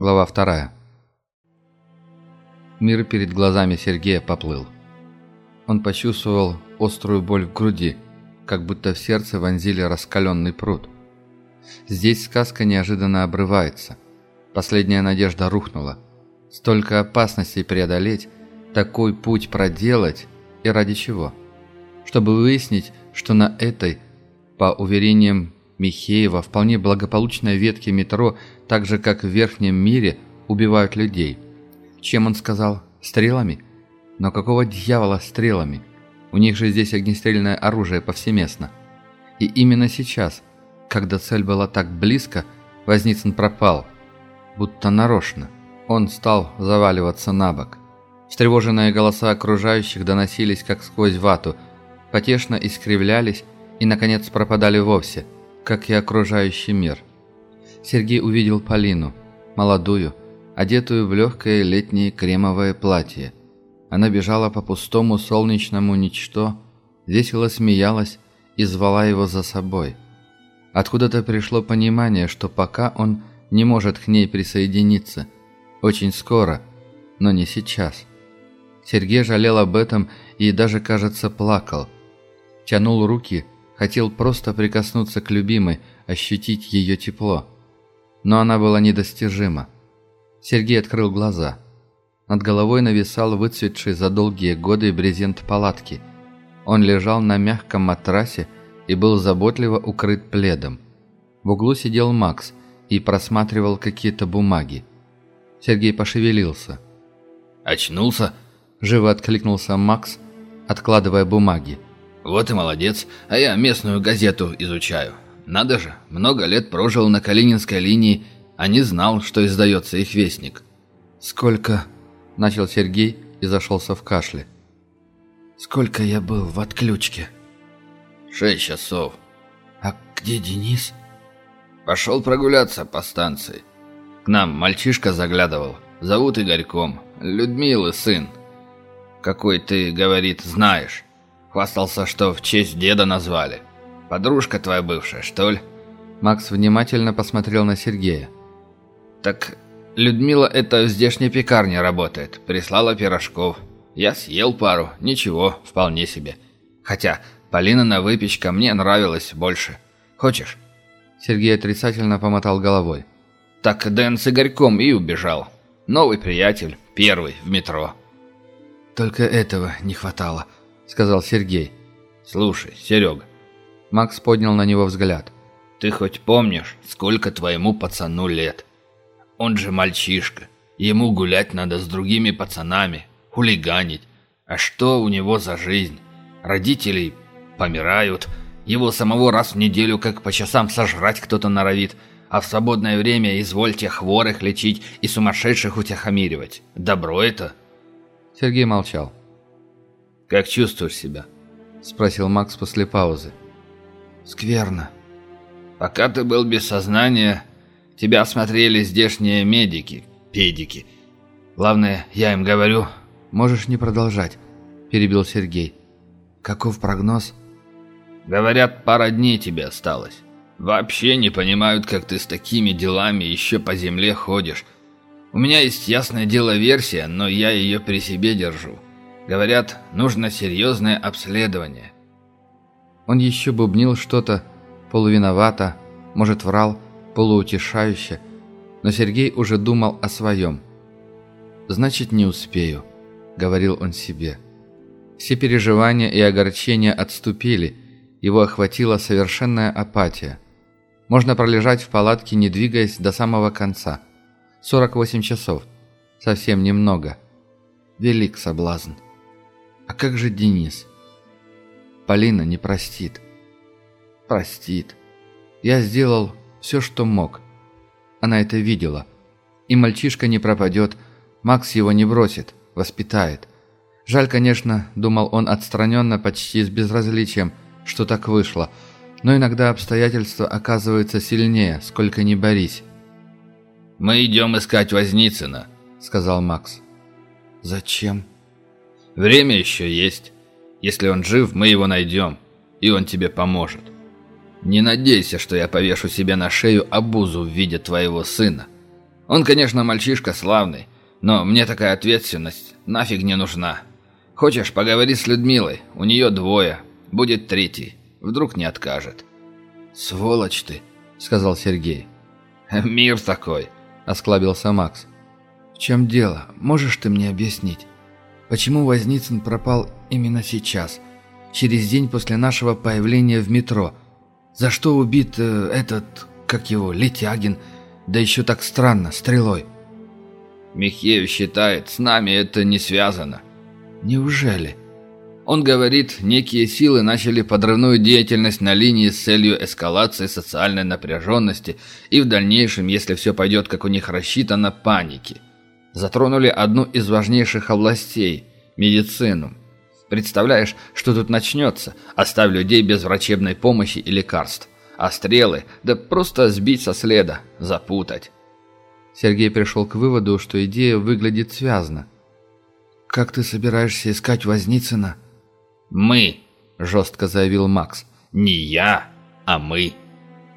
Глава вторая. Мир перед глазами Сергея поплыл. Он почувствовал острую боль в груди, как будто в сердце вонзили раскаленный пруд. Здесь сказка неожиданно обрывается. Последняя надежда рухнула. Столько опасностей преодолеть, такой путь проделать и ради чего? Чтобы выяснить, что на этой, по уверениям Михеева, вполне благополучной ветке метро – так же, как в Верхнем мире, убивают людей. Чем он сказал? Стрелами? Но какого дьявола стрелами? У них же здесь огнестрельное оружие повсеместно. И именно сейчас, когда цель была так близко, Возницын пропал. Будто нарочно. Он стал заваливаться на бок. Встревоженные голоса окружающих доносились как сквозь вату, потешно искривлялись и, наконец, пропадали вовсе, как и окружающий мир. Сергей увидел Полину, молодую, одетую в легкое летнее кремовое платье. Она бежала по пустому солнечному ничто, весело смеялась и звала его за собой. Откуда-то пришло понимание, что пока он не может к ней присоединиться. Очень скоро, но не сейчас. Сергей жалел об этом и даже, кажется, плакал. Тянул руки, хотел просто прикоснуться к любимой, ощутить ее тепло но она была недостижима. Сергей открыл глаза. Над головой нависал выцветший за долгие годы брезент палатки. Он лежал на мягком матрасе и был заботливо укрыт пледом. В углу сидел Макс и просматривал какие-то бумаги. Сергей пошевелился. «Очнулся?» – живо откликнулся Макс, откладывая бумаги. «Вот и молодец, а я местную газету изучаю. Надо же, много лет прожил на Калининской линии, а не знал, что издается их вестник. «Сколько?» – начал Сергей и зашелся в кашле. «Сколько я был в отключке?» «Шесть часов». «А где Денис?» «Пошел прогуляться по станции. К нам мальчишка заглядывал. Зовут Игорьком. Людмилы сын. Какой ты, говорит, знаешь. Хвастался, что в честь деда назвали. Подружка твоя бывшая, что ли?» Макс внимательно посмотрел на Сергея. «Так Людмила это в здешней пекарне работает. Прислала пирожков. Я съел пару. Ничего, вполне себе. Хотя Полина на выпечка мне нравилась больше. Хочешь?» Сергей отрицательно помотал головой. «Так Дэн с Игорьком и убежал. Новый приятель, первый, в метро». «Только этого не хватало», — сказал Сергей. «Слушай, Серега, Макс поднял на него взгляд. «Ты хоть помнишь, сколько твоему пацану лет? Он же мальчишка. Ему гулять надо с другими пацанами, хулиганить. А что у него за жизнь? Родители помирают. Его самого раз в неделю как по часам сожрать кто-то норовит. А в свободное время извольте хворых лечить и сумасшедших утихомиривать. Добро это?» Сергей молчал. «Как чувствуешь себя?» Спросил Макс после паузы. Скверно. Пока ты был без сознания, тебя осмотрели здешние медики, педики. Главное, я им говорю... Можешь не продолжать, перебил Сергей. Каков прогноз? Говорят, пара дней тебе осталось. Вообще не понимают, как ты с такими делами еще по земле ходишь. У меня есть ясное дело версия, но я ее при себе держу. Говорят, нужно серьезное обследование. Он еще бубнил что-то полувиновато, может, врал, полуутешающе, но Сергей уже думал о своем. «Значит, не успею», — говорил он себе. Все переживания и огорчения отступили, его охватила совершенная апатия. Можно пролежать в палатке, не двигаясь до самого конца. 48 часов. Совсем немного. Велик соблазн. А как же Денис? Полина не простит. Простит. Я сделал все, что мог. Она это видела. И мальчишка не пропадет, Макс его не бросит, воспитает. Жаль, конечно, думал он отстраненно, почти с безразличием, что так вышло, но иногда обстоятельства оказываются сильнее, сколько ни борись. «Мы идем искать Возницына», — сказал Макс. «Зачем?» «Время еще есть. Если он жив, мы его найдем, и он тебе поможет. Не надейся, что я повешу себе на шею обузу в виде твоего сына. Он, конечно, мальчишка славный, но мне такая ответственность нафиг не нужна. Хочешь, поговори с Людмилой, у нее двое, будет третий, вдруг не откажет». «Сволочь ты», — сказал Сергей. «Мир такой», — осклабился Макс. «В чем дело? Можешь ты мне объяснить? Почему Возницын пропал именно сейчас, через день после нашего появления в метро? За что убит э, этот, как его, Летягин, да еще так странно, стрелой?» Михеев считает, с нами это не связано. Неужели? Он говорит, некие силы начали подрывную деятельность на линии с целью эскалации социальной напряженности и в дальнейшем, если все пойдет как у них рассчитано, паники. Затронули одну из важнейших областей – медицину. Представляешь, что тут начнется, оставь людей без врачебной помощи и лекарств. А стрелы, да просто сбить со следа, запутать. Сергей пришел к выводу, что идея выглядит связно. «Как ты собираешься искать Возницына?» «Мы», — жестко заявил Макс. «Не я, а мы.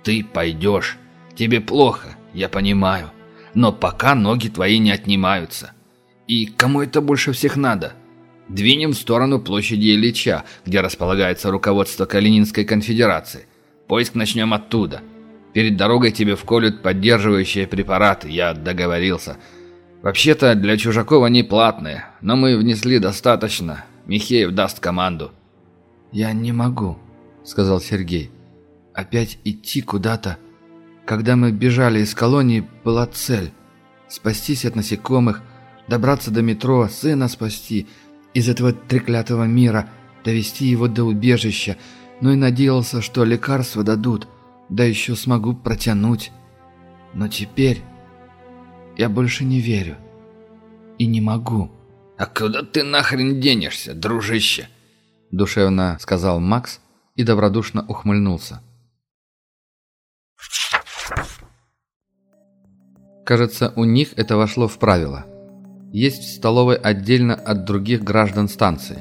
Ты пойдешь. Тебе плохо, я понимаю. Но пока ноги твои не отнимаются. И кому это больше всех надо? Двинем в сторону площади Ильича, где располагается руководство Калининской конфедерации. Поиск начнем оттуда. Перед дорогой тебе вколют поддерживающие препараты, я договорился. Вообще-то для чужаков они платные, но мы внесли достаточно. Михеев даст команду». «Я не могу», — сказал Сергей. «Опять идти куда-то. Когда мы бежали из колонии, была цель. Спастись от насекомых, добраться до метро, сына спасти, из этого треклятого мира, довести его до убежища, но и надеялся, что лекарства дадут» да еще смогу протянуть. Но теперь я больше не верю. И не могу. «А куда ты нахрен денешься, дружище?» Душевно сказал Макс и добродушно ухмыльнулся. Кажется, у них это вошло в правило. Есть в столовой отдельно от других граждан станции.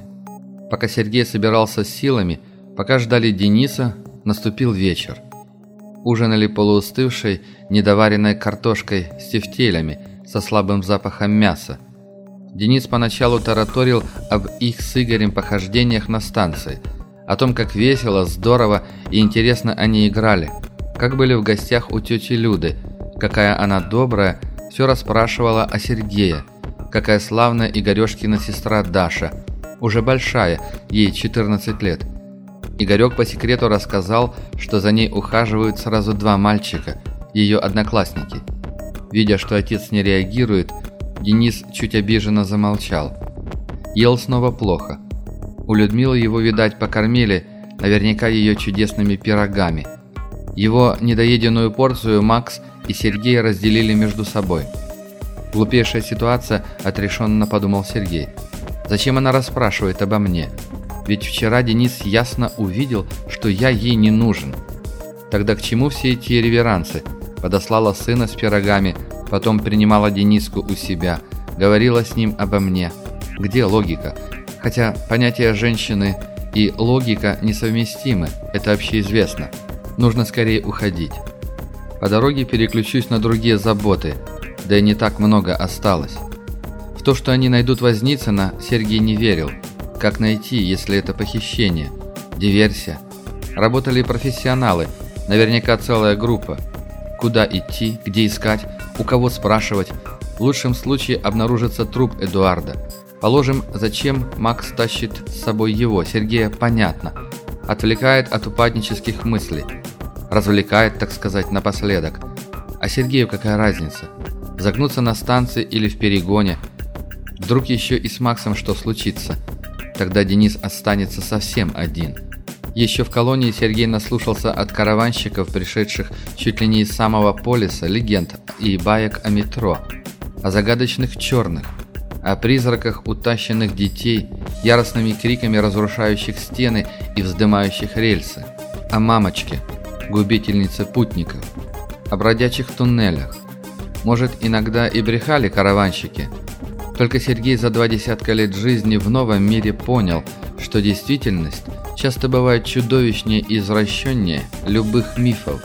Пока Сергей собирался с силами, пока ждали Дениса, наступил вечер. Ужинали полуустывшей, недоваренной картошкой с тефтелями, со слабым запахом мяса. Денис поначалу тараторил об их с Игорем похождениях на станции, о том, как весело, здорово и интересно они играли, как были в гостях у тети Люды, какая она добрая, все расспрашивала о Сергее, какая славная Игорешкина сестра Даша, уже большая, ей 14 лет – Игорек по секрету рассказал, что за ней ухаживают сразу два мальчика, ее одноклассники. Видя, что отец не реагирует, Денис чуть обиженно замолчал. Ел снова плохо. У Людмилы его, видать, покормили, наверняка ее чудесными пирогами. Его недоеденную порцию Макс и Сергей разделили между собой. Глупейшая ситуация, отрешенно подумал Сергей. Зачем она расспрашивает обо мне? Ведь вчера Денис ясно увидел, что я ей не нужен. Тогда к чему все эти реверансы? Подослала сына с пирогами, потом принимала Дениску у себя, говорила с ним обо мне. Где логика? Хотя понятия женщины и логика несовместимы, это общеизвестно. Нужно скорее уходить. По дороге переключусь на другие заботы, да и не так много осталось. В то, что они найдут Возницына, Сергей не верил – как найти, если это похищение? Диверсия? Работали профессионалы, наверняка целая группа. Куда идти, где искать, у кого спрашивать? В лучшем случае обнаружится труп Эдуарда. Положим, зачем Макс тащит с собой его, Сергея, понятно. Отвлекает от упаднических мыслей. Развлекает, так сказать, напоследок. А Сергею какая разница? Загнуться на станции или в перегоне? Вдруг еще и с Максом что случится – Тогда Денис останется совсем один. Еще в колонии Сергей наслушался от караванщиков, пришедших чуть ли не из самого полиса, легенд и баек о метро, о загадочных черных, о призраках утащенных детей, яростными криками разрушающих стены и вздымающих рельсы, о мамочке, губительнице путников, о бродячих туннелях. Может, иногда и брехали караванщики – только Сергей за два десятка лет жизни в новом мире понял, что действительность часто бывает чудовищнее и извращеннее любых мифов.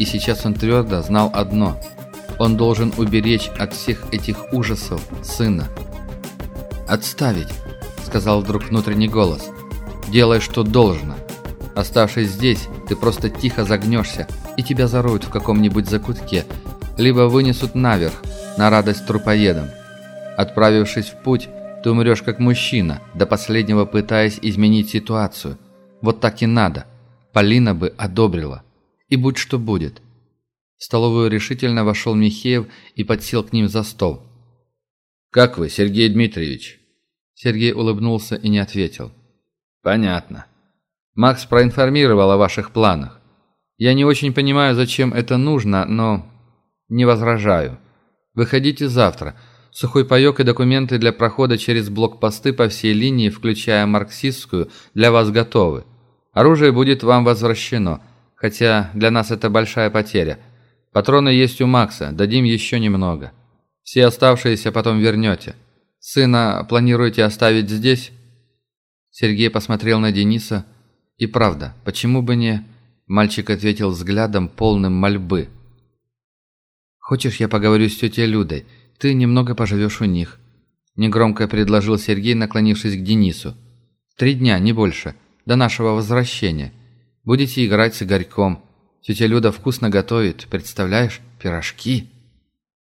И сейчас он твердо знал одно – Он должен уберечь от всех этих ужасов сына. «Отставить!» — сказал вдруг внутренний голос. «Делай, что должно. Оставшись здесь, ты просто тихо загнешься, и тебя зароют в каком-нибудь закутке, либо вынесут наверх, на радость трупоедам. Отправившись в путь, ты умрешь как мужчина, до последнего пытаясь изменить ситуацию. Вот так и надо. Полина бы одобрила. И будь что будет. В столовую решительно вошел Михеев и подсел к ним за стол. «Как вы, Сергей Дмитриевич?» Сергей улыбнулся и не ответил. «Понятно. Макс проинформировал о ваших планах. Я не очень понимаю, зачем это нужно, но не возражаю. Выходите завтра. Сухой паёк и документы для прохода через блокпосты по всей линии, включая марксистскую, для вас готовы. Оружие будет вам возвращено, хотя для нас это большая потеря. Патроны есть у Макса, дадим еще немного. Все оставшиеся потом вернете. Сына планируете оставить здесь?» Сергей посмотрел на Дениса. «И правда, почему бы не...» Мальчик ответил взглядом, полным мольбы. «Хочешь, я поговорю с тетей Людой? Ты немного поживешь у них». Негромко предложил Сергей, наклонившись к Денису. «Три дня, не больше, до нашего возвращения. Будете играть с Игорьком. Тетя Люда вкусно готовит, представляешь, пирожки».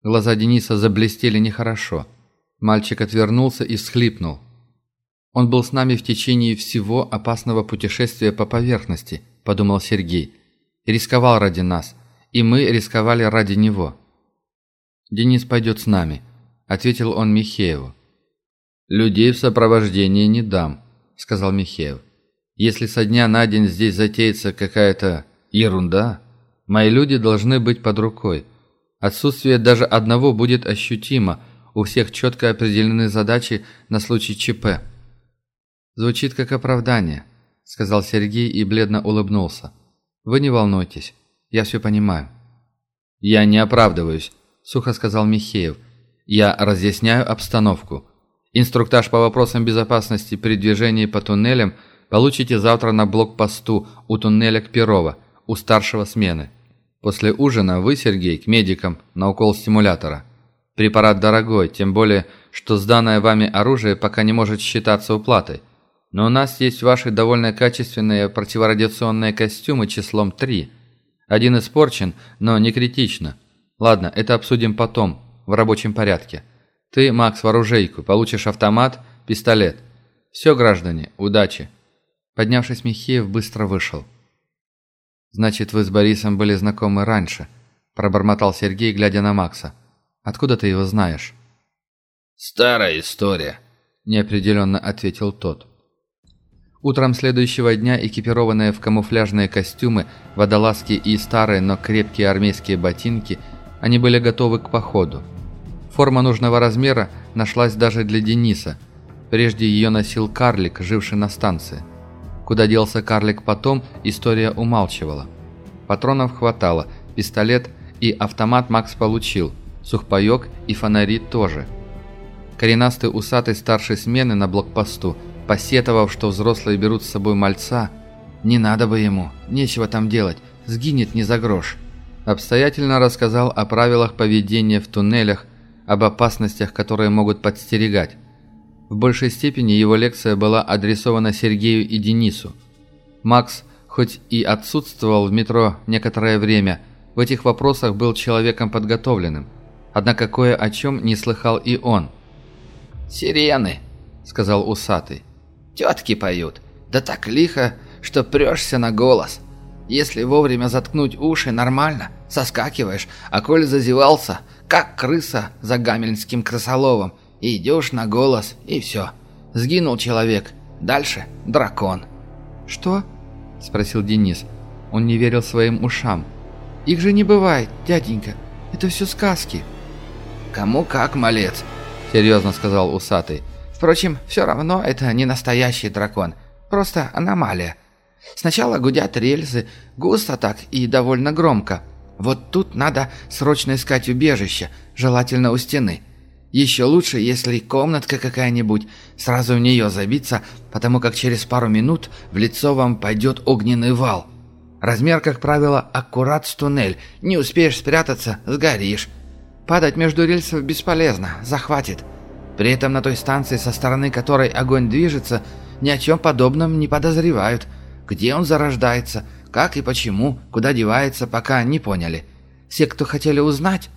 Глаза Дениса заблестели нехорошо. Мальчик отвернулся и всхлипнул. «Он был с нами в течение всего опасного путешествия по поверхности», – подумал Сергей. «Рисковал ради нас, и мы рисковали ради него». «Денис пойдет с нами», – ответил он Михееву. «Людей в сопровождении не дам», – сказал Михеев. «Если со дня на день здесь затеется какая-то ерунда, мои люди должны быть под рукой. Отсутствие даже одного будет ощутимо, у всех четко определены задачи на случай ЧП». «Звучит как оправдание», – сказал Сергей и бледно улыбнулся. «Вы не волнуйтесь, я все понимаю». «Я не оправдываюсь», – сухо сказал Михеев. «Я разъясняю обстановку. Инструктаж по вопросам безопасности при движении по туннелям получите завтра на блокпосту у туннеля к Перово, у старшего смены. После ужина вы, Сергей, к медикам на укол стимулятора. Препарат дорогой, тем более, что сданное вами оружие пока не может считаться уплатой. Но у нас есть ваши довольно качественные противорадиационные костюмы числом 3. Один испорчен, но не критично. Ладно, это обсудим потом, в рабочем порядке. Ты, Макс, в оружейку, получишь автомат, пистолет. Все, граждане, удачи. Поднявшись, Михеев быстро вышел. «Значит, вы с Борисом были знакомы раньше», – пробормотал Сергей, глядя на Макса. «Откуда ты его знаешь?» «Старая история», – неопределенно ответил тот. Утром следующего дня, экипированные в камуфляжные костюмы, водолазки и старые, но крепкие армейские ботинки – они были готовы к походу. Форма нужного размера нашлась даже для Дениса. Прежде ее носил карлик, живший на станции. Куда делся карлик потом, история умалчивала. Патронов хватало, пистолет и автомат Макс получил, сухпайок и фонари тоже. Коренастый усатый старшей смены на блокпосту, посетовав, что взрослые берут с собой мальца, «Не надо бы ему, нечего там делать, сгинет не за грош» обстоятельно рассказал о правилах поведения в туннелях, об опасностях, которые могут подстерегать. В большей степени его лекция была адресована Сергею и Денису. Макс, хоть и отсутствовал в метро некоторое время, в этих вопросах был человеком подготовленным, однако кое о чем не слыхал и он. «Сирены», — сказал усатый. «Тетки поют, да так лихо, что прешься на голос». Если вовремя заткнуть уши, нормально, соскакиваешь, а коль зазевался, как крыса за гамельнским крысоловом, идешь на голос, и все. Сгинул человек, дальше дракон. «Что?» – спросил Денис. Он не верил своим ушам. «Их же не бывает, дяденька, это все сказки». «Кому как, малец», – серьезно сказал усатый. «Впрочем, все равно это не настоящий дракон, просто аномалия. Сначала гудят рельсы, густо так и довольно громко. Вот тут надо срочно искать убежище, желательно у стены. Еще лучше, если комнатка какая-нибудь, сразу в нее забиться, потому как через пару минут в лицо вам пойдет огненный вал. Размер, как правило, аккурат с туннель. Не успеешь спрятаться – сгоришь. падать между рельсов бесполезно, захватит. При этом на той станции, со стороны которой огонь движется, ни о чем подобном не подозревают. Где он зарождается, как и почему, куда девается, пока не поняли. Все, кто хотели узнать...»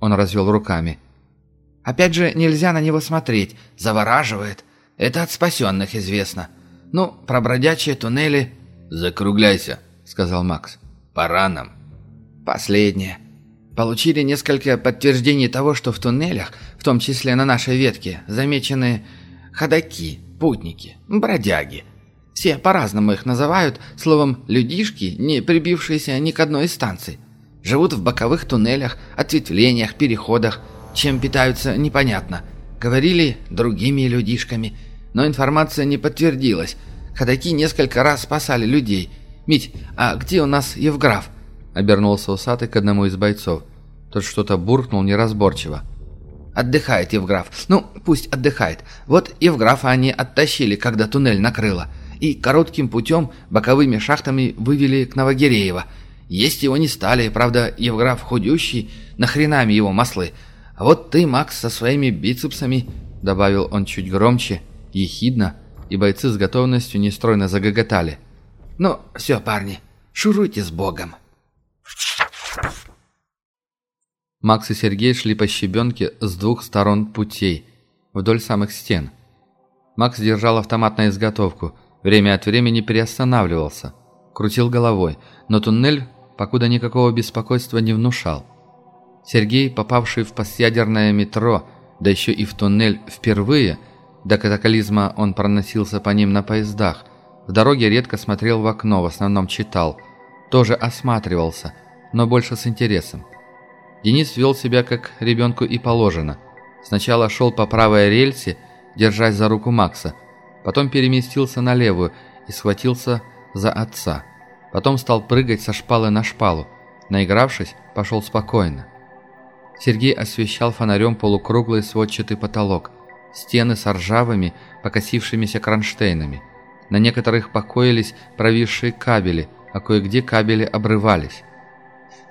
Он развел руками. «Опять же, нельзя на него смотреть. Завораживает. Это от спасенных известно. Ну, про бродячие туннели...» «Закругляйся», — сказал Макс. «Пора нам». «Последнее. Получили несколько подтверждений того, что в туннелях, в том числе на нашей ветке, замечены ходаки, путники, бродяги. Все по-разному их называют, словом «людишки», не прибившиеся ни к одной из станций. Живут в боковых туннелях, ответвлениях, переходах. Чем питаются, непонятно. Говорили другими людишками, но информация не подтвердилась. Ходаки несколько раз спасали людей. «Мить, а где у нас Евграф?» Обернулся усатый к одному из бойцов. Тот что-то буркнул неразборчиво. «Отдыхает Евграф. Ну, пусть отдыхает. Вот Евграфа они оттащили, когда туннель накрыло. И коротким путем, боковыми шахтами вывели к Новогиреево. Есть его не стали, правда, Евграф худющий, нахренами его маслы. А вот ты, Макс, со своими бицепсами...» Добавил он чуть громче, ехидно, и бойцы с готовностью нестройно загоготали. «Ну, все, парни, шуруйте с Богом!» Макс и Сергей шли по щебенке с двух сторон путей, вдоль самых стен. Макс держал автомат на изготовку, время от времени переостанавливался, крутил головой, но туннель покуда никакого беспокойства не внушал. Сергей, попавший в постъядерное метро, да еще и в туннель впервые, до катаклизма он проносился по ним на поездах, в дороге редко смотрел в окно, в основном читал, тоже осматривался, но больше с интересом. Денис вел себя как ребенку и положено. Сначала шел по правой рельсе, держась за руку Макса, потом переместился на левую и схватился за отца. Потом стал прыгать со шпалы на шпалу. Наигравшись, пошел спокойно. Сергей освещал фонарем полукруглый сводчатый потолок, стены с ржавыми, покосившимися кронштейнами. На некоторых покоились провисшие кабели, а кое-где кабели обрывались.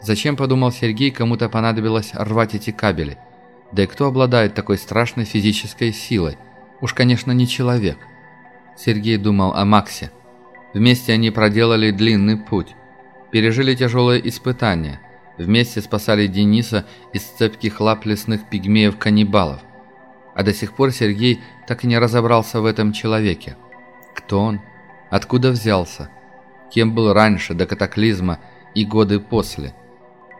Зачем, подумал Сергей, кому-то понадобилось рвать эти кабели? Да и кто обладает такой страшной физической силой? Уж, конечно, не человек. Сергей думал о Максе. Вместе они проделали длинный путь. Пережили тяжелые испытания. Вместе спасали Дениса из цепких лап лесных пигмеев-каннибалов. А до сих пор Сергей так и не разобрался в этом человеке. Кто он? Откуда взялся? Кем был раньше, до катаклизма и годы после –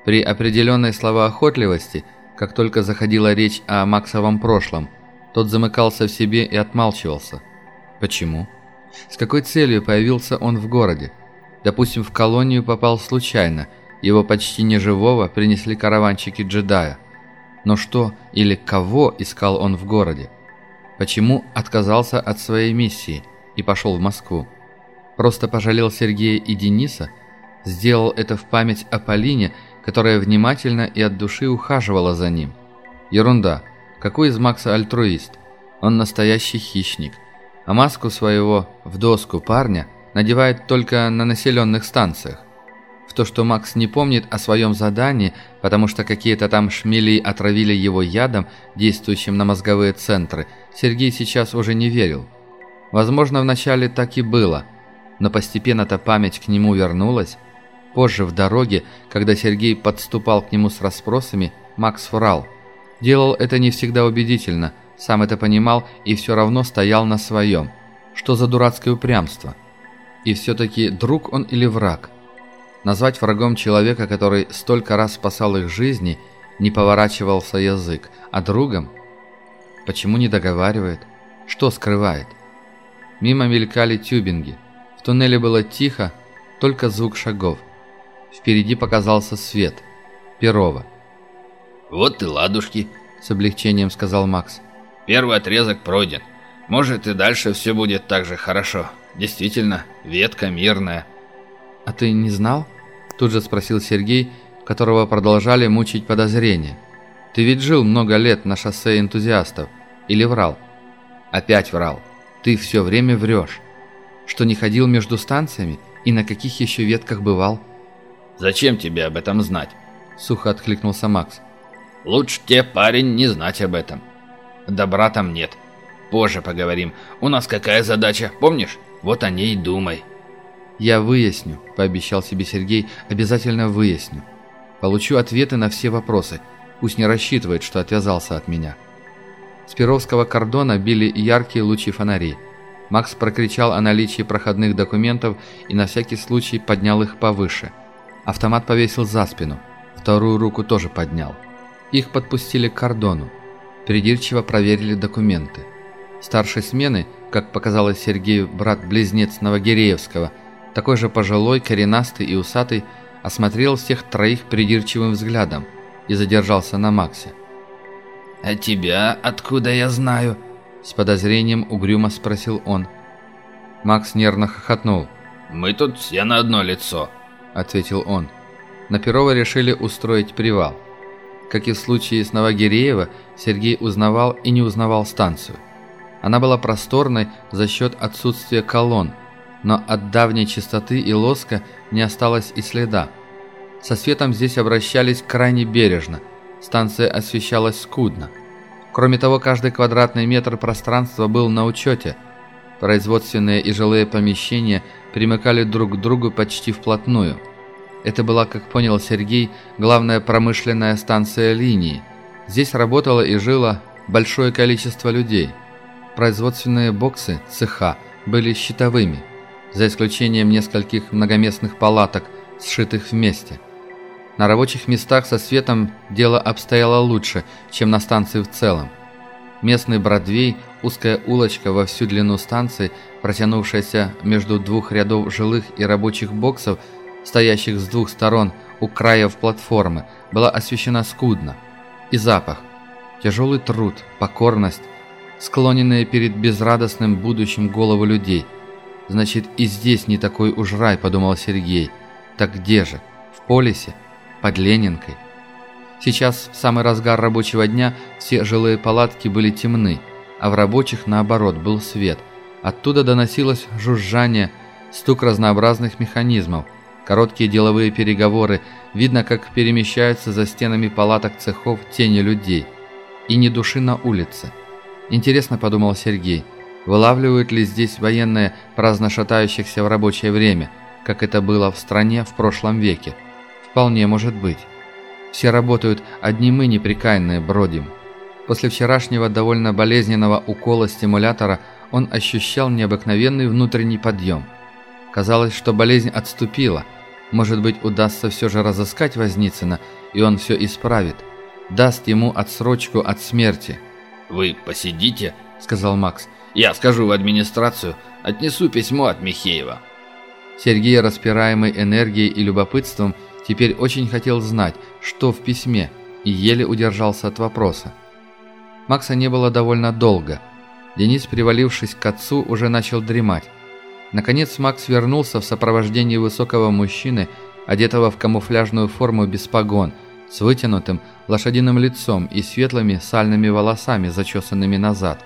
при определенной словоохотливости, как только заходила речь о Максовом прошлом, тот замыкался в себе и отмалчивался. Почему? С какой целью появился он в городе? Допустим, в колонию попал случайно, его почти неживого принесли караванчики джедая. Но что или кого искал он в городе? Почему отказался от своей миссии и пошел в Москву? Просто пожалел Сергея и Дениса? Сделал это в память о Полине которая внимательно и от души ухаживала за ним. Ерунда. Какой из Макса альтруист? Он настоящий хищник. А маску своего в доску парня надевает только на населенных станциях. В то, что Макс не помнит о своем задании, потому что какие-то там шмели отравили его ядом, действующим на мозговые центры, Сергей сейчас уже не верил. Возможно, вначале так и было, но постепенно-то память к нему вернулась, Позже в дороге, когда Сергей подступал к нему с расспросами, Макс врал. Делал это не всегда убедительно, сам это понимал и все равно стоял на своем. Что за дурацкое упрямство? И все-таки друг он или враг? Назвать врагом человека, который столько раз спасал их жизни, не поворачивался язык, а другом? Почему не договаривает? Что скрывает? Мимо мелькали тюбинги. В туннеле было тихо, только звук шагов. Впереди показался свет. Перова. «Вот и ладушки», — с облегчением сказал Макс. «Первый отрезок пройден. Может, и дальше все будет так же хорошо. Действительно, ветка мирная». «А ты не знал?» — тут же спросил Сергей, которого продолжали мучить подозрения. «Ты ведь жил много лет на шоссе энтузиастов. Или врал?» «Опять врал. Ты все время врешь. Что не ходил между станциями и на каких еще ветках бывал?» Зачем тебе об этом знать?» Сухо откликнулся Макс. Лучше тебе, парень, не знать об этом. Добра там нет. Позже поговорим. У нас какая задача, помнишь? Вот о ней думай». «Я выясню», — пообещал себе Сергей, — «обязательно выясню. Получу ответы на все вопросы. Пусть не рассчитывает, что отвязался от меня». С Перовского кордона били яркие лучи фонарей. Макс прокричал о наличии проходных документов и на всякий случай поднял их повыше. Автомат повесил за спину, вторую руку тоже поднял. Их подпустили к кордону. Придирчиво проверили документы. Старшей смены, как показалось Сергею, брат-близнец Новогиреевского, такой же пожилой, коренастый и усатый, осмотрел всех троих придирчивым взглядом и задержался на Максе. «А тебя откуда я знаю?» С подозрением угрюмо спросил он. Макс нервно хохотнул. «Мы тут все на одно лицо», — ответил он. На Перова решили устроить привал. Как и в случае с Новогиреева, Сергей узнавал и не узнавал станцию. Она была просторной за счет отсутствия колонн, но от давней чистоты и лоска не осталось и следа. Со светом здесь обращались крайне бережно, станция освещалась скудно. Кроме того, каждый квадратный метр пространства был на учете. Производственные и жилые помещения примыкали друг к другу почти вплотную. Это была, как понял Сергей, главная промышленная станция линии. Здесь работало и жило большое количество людей. Производственные боксы, цеха, были щитовыми, за исключением нескольких многоместных палаток, сшитых вместе. На рабочих местах со светом дело обстояло лучше, чем на станции в целом. Местный Бродвей, узкая улочка во всю длину станции, протянувшаяся между двух рядов жилых и рабочих боксов, стоящих с двух сторон у краев платформы, была освещена скудно. И запах. Тяжелый труд, покорность, склоненные перед безрадостным будущим головы людей. Значит, и здесь не такой уж рай, подумал Сергей. Так где же? В полисе? под Ленинкой. Сейчас, в самый разгар рабочего дня, все жилые палатки были темны, а в рабочих, наоборот, был свет. Оттуда доносилось жужжание, стук разнообразных механизмов, короткие деловые переговоры, видно, как перемещаются за стенами палаток цехов тени людей. И ни души на улице. Интересно, подумал Сергей, вылавливают ли здесь военные праздно шатающихся в рабочее время, как это было в стране в прошлом веке. Вполне может быть. Все работают, одни мы неприкаянные бродим. После вчерашнего довольно болезненного укола стимулятора он ощущал необыкновенный внутренний подъем. Казалось, что болезнь отступила. Может быть, удастся все же разыскать Возницына, и он все исправит. Даст ему отсрочку от смерти. «Вы посидите», — сказал Макс. «Я скажу в администрацию, отнесу письмо от Михеева». Сергей, распираемый энергией и любопытством, Теперь очень хотел знать, что в письме, и еле удержался от вопроса. Макса не было довольно долго. Денис, привалившись к отцу, уже начал дремать. Наконец Макс вернулся в сопровождении высокого мужчины, одетого в камуфляжную форму без погон, с вытянутым лошадиным лицом и светлыми сальными волосами, зачесанными назад.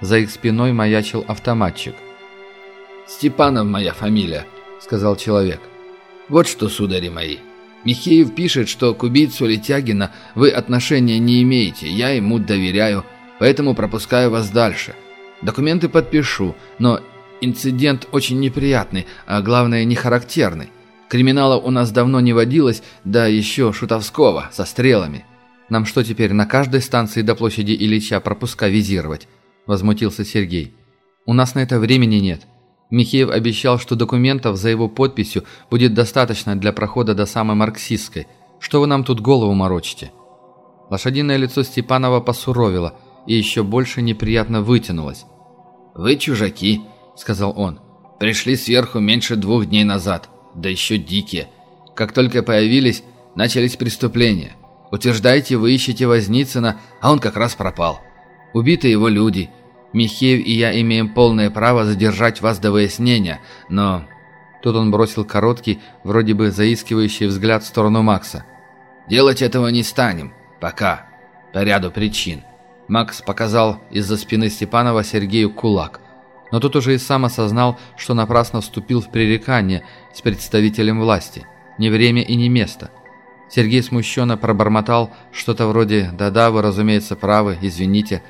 За их спиной маячил автоматчик. «Степанов моя фамилия», — сказал человек. «Вот что, судари мои, Михеев пишет, что к убийцу Летягина вы отношения не имеете, я ему доверяю, поэтому пропускаю вас дальше. Документы подпишу, но инцидент очень неприятный, а главное не характерный. Криминала у нас давно не водилось, да еще шутовского, со стрелами. Нам что теперь, на каждой станции до площади Ильича пропуска визировать?» – возмутился Сергей. «У нас на это времени нет». Михеев обещал, что документов за его подписью будет достаточно для прохода до самой марксистской. Что вы нам тут голову морочите?» Лошадиное лицо Степанова посуровило и еще больше неприятно вытянулось. «Вы чужаки», — сказал он. «Пришли сверху меньше двух дней назад, да еще дикие. Как только появились, начались преступления. Утверждаете, вы ищете Возницына, а он как раз пропал. Убиты его люди, Михеев и я имеем полное право задержать вас до выяснения, но...» Тут он бросил короткий, вроде бы заискивающий взгляд в сторону Макса. «Делать этого не станем. Пока. По ряду причин». Макс показал из-за спины Степанова Сергею кулак. Но тут уже и сам осознал, что напрасно вступил в пререкание с представителем власти. Не время и не место. Сергей смущенно пробормотал что-то вроде «Да-да, вы, разумеется, правы, извините».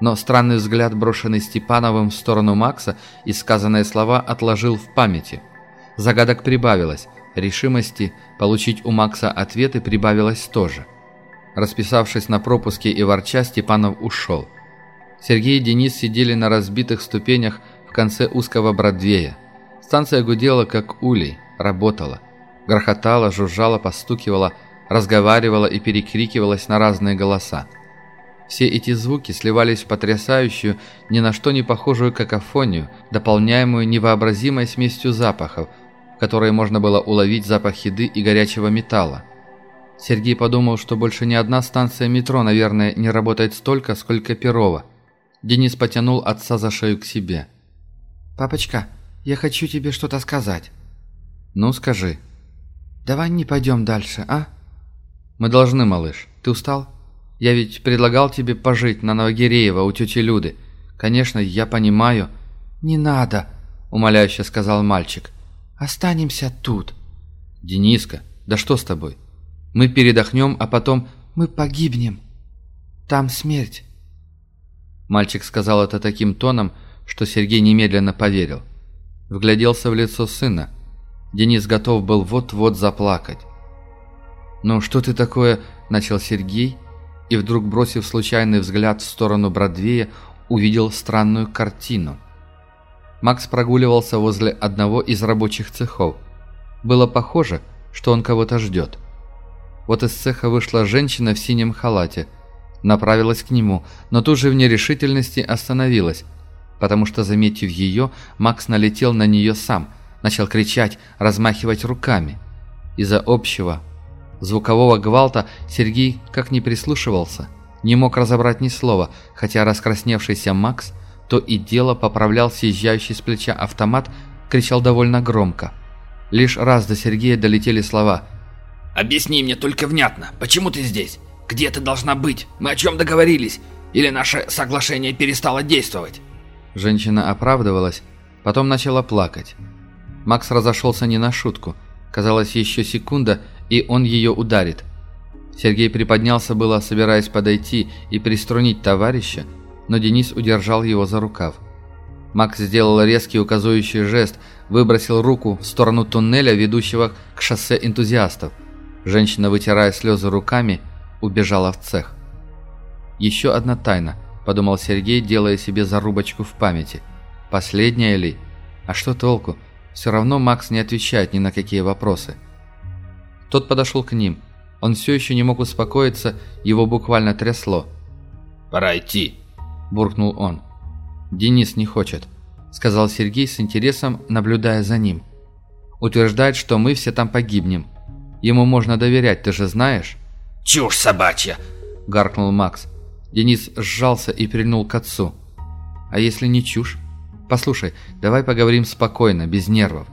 Но странный взгляд, брошенный Степановым в сторону Макса, и сказанные слова отложил в памяти. Загадок прибавилось, решимости получить у Макса ответы прибавилось тоже. Расписавшись на пропуске и ворча, Степанов ушел. Сергей и Денис сидели на разбитых ступенях в конце узкого Бродвея. Станция гудела, как улей, работала. Грохотала, жужжала, постукивала, разговаривала и перекрикивалась на разные голоса. Все эти звуки сливались в потрясающую, ни на что не похожую какофонию, дополняемую невообразимой смесью запахов, в которой можно было уловить запах еды и горячего металла. Сергей подумал, что больше ни одна станция метро, наверное, не работает столько, сколько Перова. Денис потянул отца за шею к себе. «Папочка, я хочу тебе что-то сказать». «Ну, скажи». «Давай не пойдем дальше, а?» «Мы должны, малыш. Ты устал?» Я ведь предлагал тебе пожить на Новогиреево у тети Люды. Конечно, я понимаю». «Не надо», — умоляюще сказал мальчик. «Останемся тут». «Дениска, да что с тобой? Мы передохнем, а потом мы погибнем. Там смерть». Мальчик сказал это таким тоном, что Сергей немедленно поверил. Вгляделся в лицо сына. Денис готов был вот-вот заплакать. «Ну что ты такое?» – начал Сергей – и вдруг, бросив случайный взгляд в сторону Бродвея, увидел странную картину. Макс прогуливался возле одного из рабочих цехов. Было похоже, что он кого-то ждет. Вот из цеха вышла женщина в синем халате, направилась к нему, но тут же в нерешительности остановилась, потому что, заметив ее, Макс налетел на нее сам, начал кричать, размахивать руками. Из-за общего, Звукового гвалта Сергей как не прислушивался, не мог разобрать ни слова, хотя раскрасневшийся Макс то и дело поправлял съезжающий с плеча автомат, кричал довольно громко. Лишь раз до Сергея долетели слова «Объясни мне только внятно, почему ты здесь? Где ты должна быть? Мы о чем договорились? Или наше соглашение перестало действовать?» Женщина оправдывалась, потом начала плакать. Макс разошелся не на шутку. Казалось, еще секунда, и он ее ударит. Сергей приподнялся было, собираясь подойти и приструнить товарища, но Денис удержал его за рукав. Макс сделал резкий указывающий жест, выбросил руку в сторону туннеля, ведущего к шоссе энтузиастов. Женщина, вытирая слезы руками, убежала в цех. «Еще одна тайна», – подумал Сергей, делая себе зарубочку в памяти. «Последняя ли? А что толку? Все равно Макс не отвечает ни на какие вопросы». Тот подошел к ним. Он все еще не мог успокоиться, его буквально трясло. «Пора идти», – буркнул он. «Денис не хочет», – сказал Сергей с интересом, наблюдая за ним. «Утверждает, что мы все там погибнем. Ему можно доверять, ты же знаешь?» «Чушь собачья!» – гаркнул Макс. Денис сжался и прильнул к отцу. «А если не чушь? Послушай, давай поговорим спокойно, без нервов.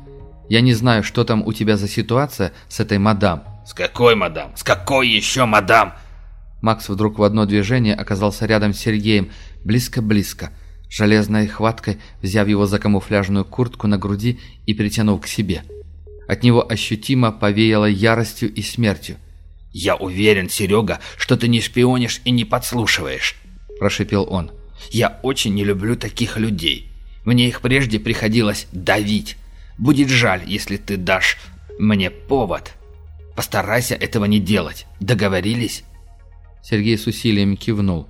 Я не знаю, что там у тебя за ситуация с этой мадам». «С какой мадам? С какой еще мадам?» Макс вдруг в одно движение оказался рядом с Сергеем, близко-близко, железной хваткой взяв его за камуфляжную куртку на груди и притянув к себе. От него ощутимо повеяло яростью и смертью. «Я уверен, Серега, что ты не шпионишь и не подслушиваешь», – прошипел он. «Я очень не люблю таких людей. Мне их прежде приходилось давить. Будет жаль, если ты дашь мне повод. Постарайся этого не делать. Договорились?» Сергей с усилием кивнул.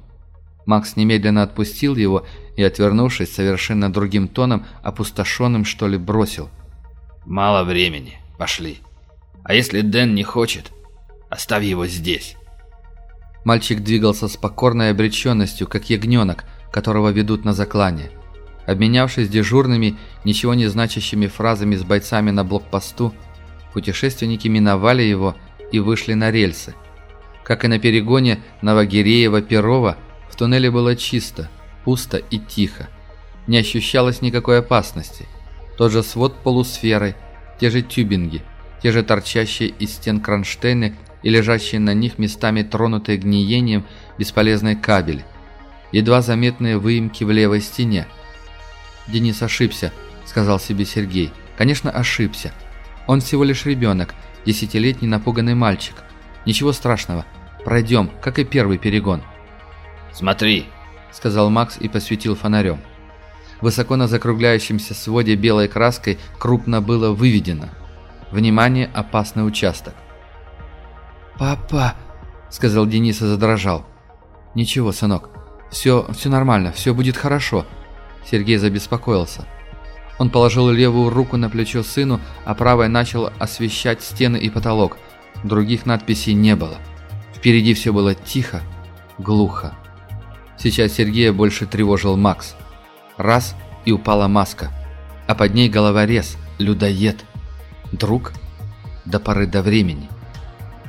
Макс немедленно отпустил его и, отвернувшись, совершенно другим тоном, опустошенным, что ли, бросил. «Мало времени. Пошли. А если Дэн не хочет, оставь его здесь». Мальчик двигался с покорной обреченностью, как ягненок, которого ведут на заклание. Обменявшись дежурными, ничего не значащими фразами с бойцами на блокпосту, путешественники миновали его и вышли на рельсы. Как и на перегоне Новогиреева-Перова, в туннеле было чисто, пусто и тихо. Не ощущалось никакой опасности. Тот же свод полусферы, те же тюбинги, те же торчащие из стен кронштейны и лежащие на них местами тронутые гниением бесполезные кабели. Едва заметные выемки в левой стене – Денис ошибся», — сказал себе Сергей. «Конечно, ошибся. Он всего лишь ребенок, десятилетний напуганный мальчик. Ничего страшного. Пройдем, как и первый перегон». «Смотри», — сказал Макс и посветил фонарем. Высоко на закругляющемся своде белой краской крупно было выведено. Внимание, опасный участок. «Папа!» — сказал Денис и задрожал. «Ничего, сынок. Все, все нормально, все будет хорошо». Сергей забеспокоился. Он положил левую руку на плечо сыну, а правой начал освещать стены и потолок. Других надписей не было. Впереди все было тихо, глухо. Сейчас Сергея больше тревожил Макс. Раз – и упала маска. А под ней головорез, людоед. Друг? До поры до времени.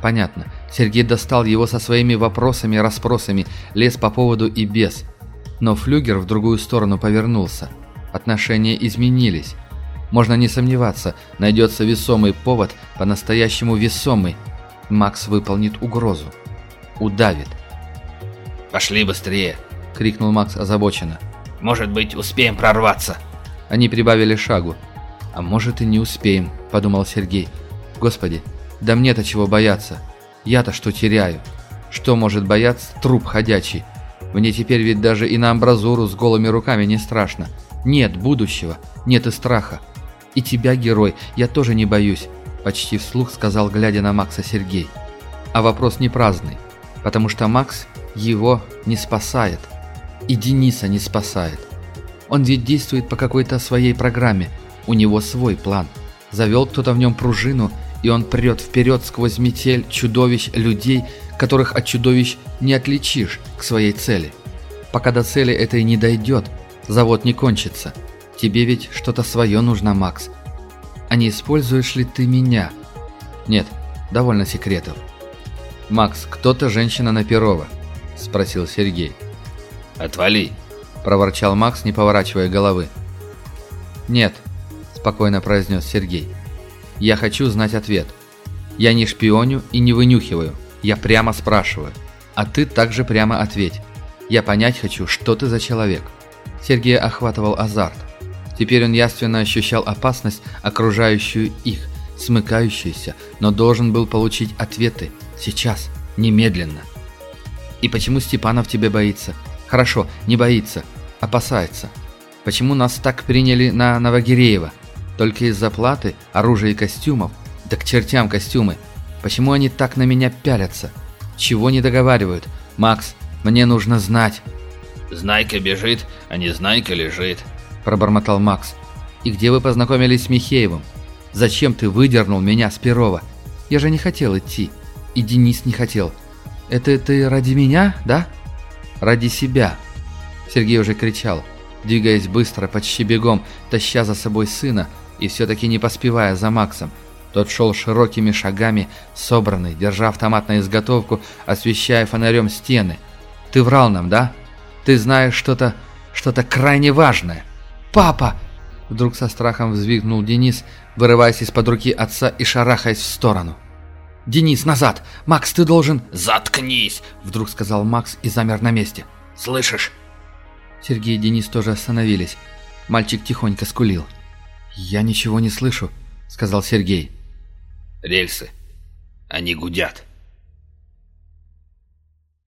Понятно. Сергей достал его со своими вопросами, расспросами, лез по поводу и без. Но флюгер в другую сторону повернулся. Отношения изменились. Можно не сомневаться, найдется весомый повод, по-настоящему весомый. Макс выполнит угрозу. Удавит. «Пошли быстрее!» — крикнул Макс озабоченно. «Может быть, успеем прорваться!» Они прибавили шагу. «А может и не успеем», — подумал Сергей. «Господи, да мне-то чего бояться? Я-то что теряю? Что может бояться труп ходячий? Мне теперь ведь даже и на амбразуру с голыми руками не страшно. Нет будущего, нет и страха. И тебя, герой, я тоже не боюсь», — почти вслух сказал, глядя на Макса Сергей. А вопрос не праздный, потому что Макс его не спасает. И Дениса не спасает. Он ведь действует по какой-то своей программе. У него свой план. Завел кто-то в нем пружину, и он прет вперед сквозь метель чудовищ людей, которых от чудовищ не отличишь к своей цели. Пока до цели этой не дойдет, завод не кончится. Тебе ведь что-то свое нужно, Макс. А не используешь ли ты меня? Нет, довольно секретов. «Макс, кто-то женщина на Перова?» – спросил Сергей. «Отвали!» – проворчал Макс, не поворачивая головы. «Нет», – спокойно произнес Сергей. «Я хочу знать ответ. Я не шпионю и не вынюхиваю. Я прямо спрашиваю. А ты также прямо ответь. Я понять хочу, что ты за человек». Сергея охватывал азарт. Теперь он яственно ощущал опасность, окружающую их, смыкающуюся, но должен был получить ответы. Сейчас, немедленно. «И почему Степанов тебе боится?» Хорошо, не боится, опасается. Почему нас так приняли на Новогиреева? Только из-за платы, оружия и костюмов? Да к чертям костюмы. Почему они так на меня пялятся? Чего не договаривают? Макс, мне нужно знать. Знайка бежит, а не Знайка лежит. Пробормотал Макс. И где вы познакомились с Михеевым? Зачем ты выдернул меня с Перова? Я же не хотел идти. И Денис не хотел. Это ты ради меня, да? Ради себя. Сергей уже кричал, двигаясь быстро, почти бегом, таща за собой сына и все-таки не поспевая за Максом. Тот шел широкими шагами, собранный, держа автомат на изготовку, освещая фонарем стены. «Ты врал нам, да? Ты знаешь что-то... что-то крайне важное!» «Папа!» Вдруг со страхом взвигнул Денис, вырываясь из-под руки отца и шарахаясь в сторону. «Денис, назад! Макс, ты должен...» «Заткнись!» — вдруг сказал Макс и замер на месте. «Слышишь?» Сергей и Денис тоже остановились. Мальчик тихонько скулил. «Я ничего не слышу», — сказал Сергей. «Рельсы. Они гудят».